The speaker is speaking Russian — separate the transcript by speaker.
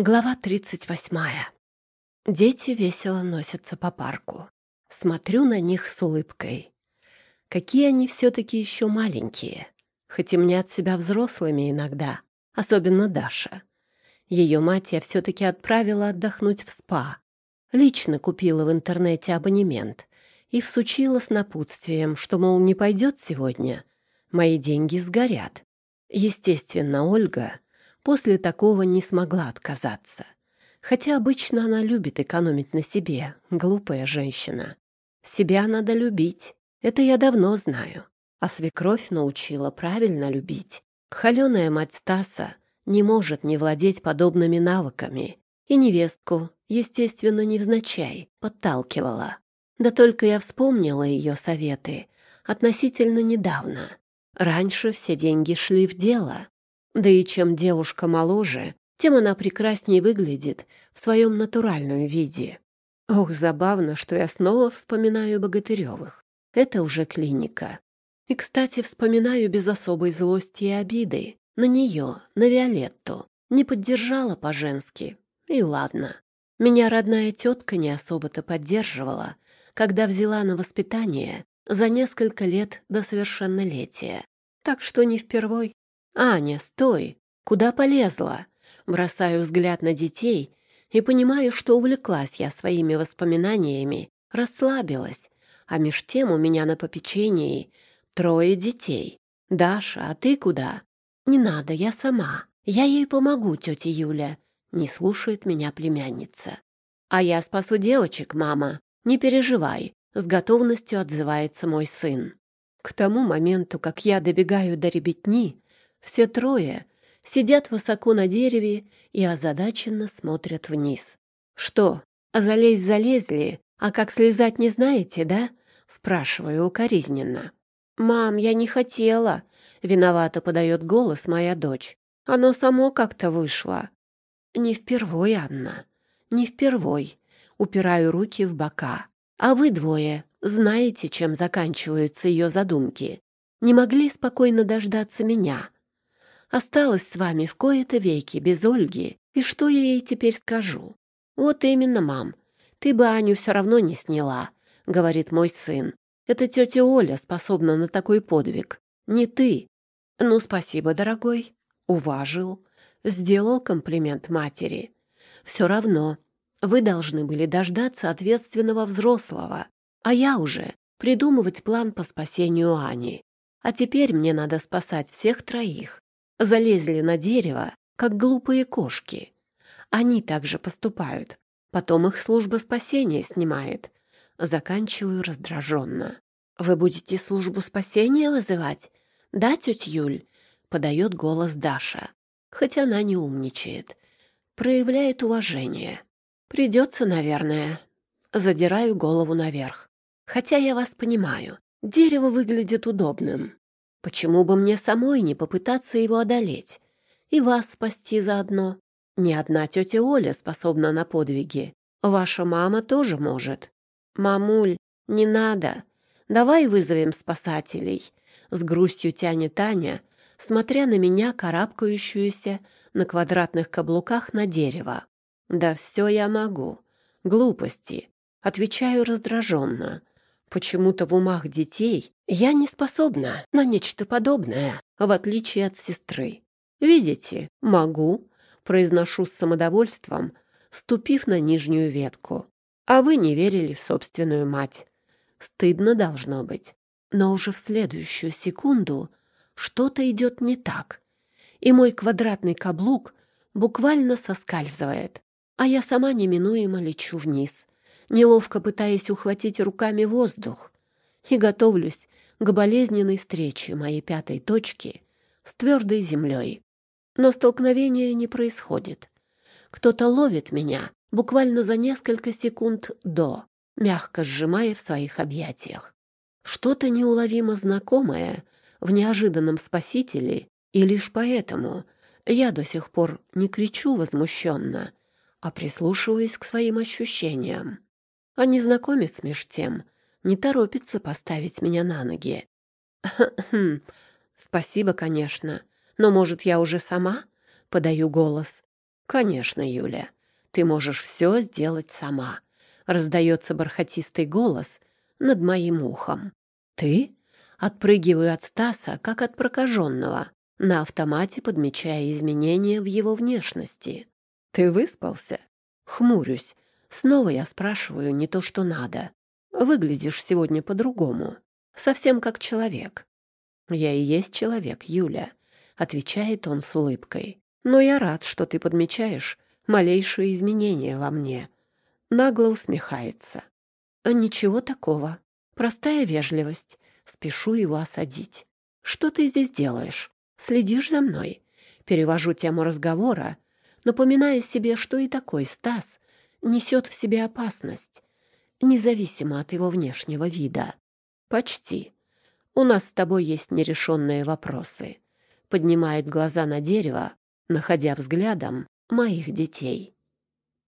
Speaker 1: Глава 38. Дети весело носятся по парку. Смотрю на них с улыбкой. Какие они все-таки еще маленькие. Хоть и мнят себя взрослыми иногда, особенно Даша. Ее мать я все-таки отправила отдохнуть в спа. Лично купила в интернете абонемент и всучила с напутствием, что, мол, не пойдет сегодня, мои деньги сгорят. Естественно, Ольга после такого не смогла отказаться. Хотя обычно она любит экономить на себе, глупая женщина. Себя надо любить, это я давно знаю. А свекровь научила правильно любить. Холеная мать Стаса не может не владеть подобными навыками. И невестку, естественно, невзначай, подталкивала. Да только я вспомнила ее советы относительно недавно. Раньше все деньги шли в дело, да и чем девушка моложе, тем она прекраснее выглядит в своем натуральном виде. Ох, забавно, что я снова вспоминаю Богатыревых. Это уже клиника. И, кстати, вспоминаю без особой злости и обиды. На нее, на Виолетту. Не поддержала по-женски. И ладно. Меня родная тетка не особо-то поддерживала, когда взяла на воспитание за несколько лет до совершеннолетия. Так что не впервой. «Аня, стой! Куда полезла?» Бросаю взгляд на детей и понимаю, что увлеклась я своими воспоминаниями, расслабилась, а меж тем у меня на попечении трое детей. «Даша, а ты куда?» «Не надо, я сама. Я ей помогу, тетя Юля», — не слушает меня племянница. «А я спасу девочек, мама. Не переживай», — с готовностью отзывается мой сын. К тому моменту, как я добегаю до ребятни, все трое сидят высоко на дереве и озадаченно смотрят вниз. «Что, залезть залезли, а как слезать не знаете, да?» — спрашиваю укоризненно. «Мам, я не хотела», — виновато подает голос моя дочь. «Оно само как-то вышло». «Не впервой, Анна, не впервой», — упираю руки в бока. «А вы двое знаете, чем заканчиваются ее задумки. Не могли спокойно дождаться меня, Осталась с вами в кои-то веки без Ольги, и что я ей теперь скажу? Вот именно, мам, ты бы Аню все равно не сняла, говорит мой сын. Это тетя Оля способна на такой подвиг, не ты. Ну, спасибо, дорогой. Уважил, сделал комплимент матери. Все равно, вы должны были дождаться ответственного взрослого, а я уже придумывать план по спасению Ани. А теперь мне надо спасать всех троих залезли на дерево, как глупые кошки. Они также поступают. Потом их служба спасения снимает. Заканчиваю раздраженно. «Вы будете службу спасения вызывать?» «Да, тетя Юль?» — подает голос Даша. Хоть она не умничает. Проявляет уважение. «Придется, наверное». Задираю голову наверх. Хотя я вас понимаю. Дерево выглядит удобным. Почему бы мне самой не попытаться его одолеть? И вас спасти заодно. Ни одна тетя Оля способна на подвиги. Ваша мама тоже может. Мамуль, не надо. Давай вызовем спасателей. С грустью тянет Таня, смотря на меня, карабкающуюся на квадратных каблуках на дерево. Да все я могу. Глупости. Отвечаю раздраженно. Почему-то в умах детей я не способна на нечто подобное, в отличие от сестры. Видите, могу, произношу с самодовольством, ступив на нижнюю ветку. А вы не верили в собственную мать. Стыдно должно быть. Но уже в следующую секунду что-то идет не так, и мой квадратный каблук буквально соскальзывает, а я сама неминуемо лечу вниз неловко пытаясь ухватить руками воздух, и готовлюсь к болезненной встрече моей пятой точки с твердой землей. Но столкновения не происходит. Кто-то ловит меня буквально за несколько секунд до, мягко сжимая в своих объятиях. Что-то неуловимо знакомое в неожиданном спасителе, и лишь поэтому я до сих пор не кричу возмущенно, а прислушиваюсь к своим ощущениям. А незнакомец меж тем не торопится поставить меня на ноги. «Спасибо, конечно, но, может, я уже сама?» — подаю голос. Конечно, Юля, ты можешь все сделать сама. Раздается бархатистый голос над моим ухом. Ты? Отпрыгиваю от Стаса, как от прокаженного, на автомате подмечая изменения в его внешности. Ты выспался? Хмурюсь. Снова я спрашиваю не то, что надо. Выглядишь сегодня по-другому. Совсем как человек. Я и есть человек, Юля, отвечает он с улыбкой. Но я рад, что ты подмечаешь малейшие изменения во мне. Нагло усмехается. А ничего такого. Простая вежливость. Спешу его осадить. Что ты здесь делаешь? Следишь за мной? Перевожу тему разговора, напоминая себе, что и такой Стас несет в себе опасность, независимо от его внешнего вида. Почти. У нас с тобой есть нерешенные вопросы. Поднимает глаза на дерево, находя взглядом моих детей.